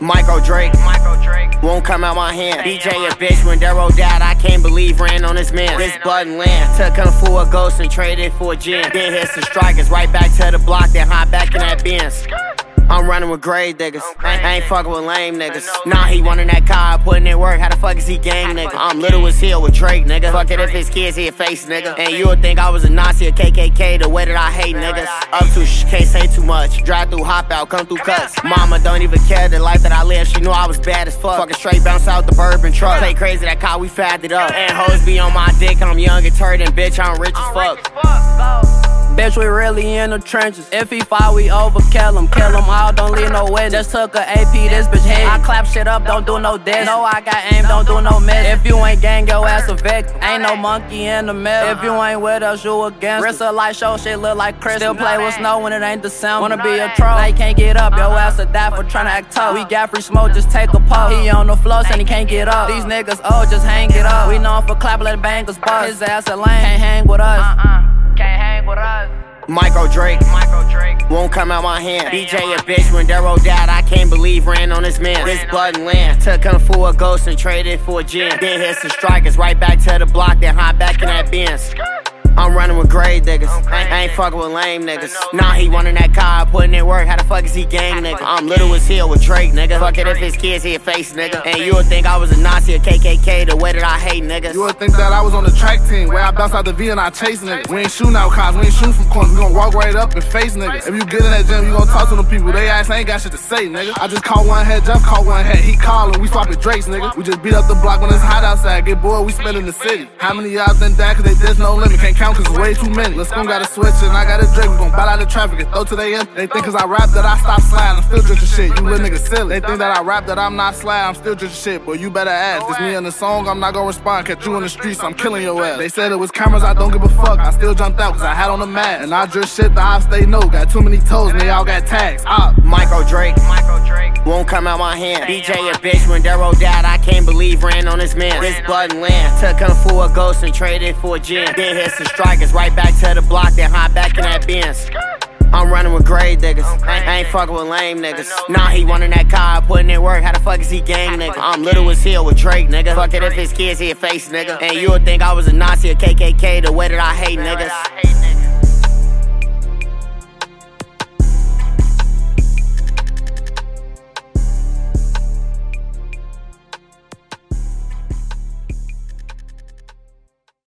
Michael Drake. Michael Drake. Won't come out my hand. BJ a bitch when Daryl died. I can't believe ran on this man. This button land. Took him for a ghost and traded for a gin. Then hit some strikers right back to the block. Then hop back in that Benz. I'm running with grave niggas. I ain't fucking with lame niggas. Nah, he wanting that car, putting in work. How the fuck is he gang nigga? I'm little as hell with Drake nigga. Fuck it if his kids he a face nigga. And you would think I was a Nazi or KKK the way that I hate niggas. Up to sh, can't say too much. Drive through, hop out, come through cuts. Mama don't even care the life that I live. She knew I was bad as fuck. Fucking straight bounce out the bourbon truck. Play crazy that car, we fagged it up. And hoes be on my dick. I'm young and turd and bitch, I'm rich as fuck. Bitch, we really in the trenches. If he fight, we overkill him. Kill him all, don't leave no witness. Just took a AP, this bitch head. I clap shit up, don't do no diss. No, I got aim, don't do no miss. If you ain't gang, your ass a victim. Ain't no monkey in the middle. If you ain't with us, you against Wrist a light show, shit look like Chris. Still play with snow when it ain't December. Wanna be a troll, now you can't get up. Your ass a die for tryna act tough. We got free smoke, just take a puff. He on the floor, and he can't get up. These niggas, oh, just hang it up. We known for clap, let bangers bust. His ass a lame, can't hang with us. Uh-uh. Micro Drake, Micro Drake won't come out my hand. DJ a bitch when Darrow died, I can't believe ran on his man. This button land, took him for a ghost and traded for a gin. Then hit some strikers, right back to the block, then hop back in that Benz. I'm running with grave niggas. I ain't fucking with lame niggas. Nah, he wanting that car, putting in work. How the fuck is he gang nigga? I'm little as hell with Drake nigga. Fuck it if his kids he a face nigga. And you would think I was a Nazi or KKK the way that I hate niggas. You would think that I was on the track team where I bounce out the V and I chase niggas. We ain't shooting out cops, we ain't shooting from corners. We gon' walk right up and face niggas. If you get in that gym, you gon' talk to them people. They ass ain't got shit to say, nigga. I just caught one head, just caught one head. He callin', we swapping Drakes, nigga. We just beat up the block when it's hot outside. Get bored, we spend in the city. How many y'all been that? Cause they there's no limit. Can't count cause it's way too many. Let's go, got a switch and I got a drink. We gon' bat out the traffic and throw to the end. They think cause I rap that I stop sliding. I'm still drinking shit. You little niggas silly. They think that I rap that I'm not slide. I'm still drinking shit. But you better ask. It's me in the song. I'm not gonna respond. Catch you in the streets. I'm killing your ass. They said it was cameras. I don't give a fuck. I still jumped out cause I had on a mask. And I just shit. The ops stay know. Got too many toes and they all got tags. Ah. Op. Micro Drake. Micro Drake won't come out my hand. BJ a bitch when Darrow died. I can't believe ran on his man. This button land. Took him for a ghost and traded for a gin. Then hit some strikers right back to the block. Then hop back in that Benz. I'm running with grave niggas. I ain't fucking with lame niggas. Nah, he wanting that car, putting in work. How the fuck is he gang nigga? I'm little as hell with Drake nigga. Fuck it if his kids he a face nigga. And you would think I was a Nazi or KKK the way that I hate niggas.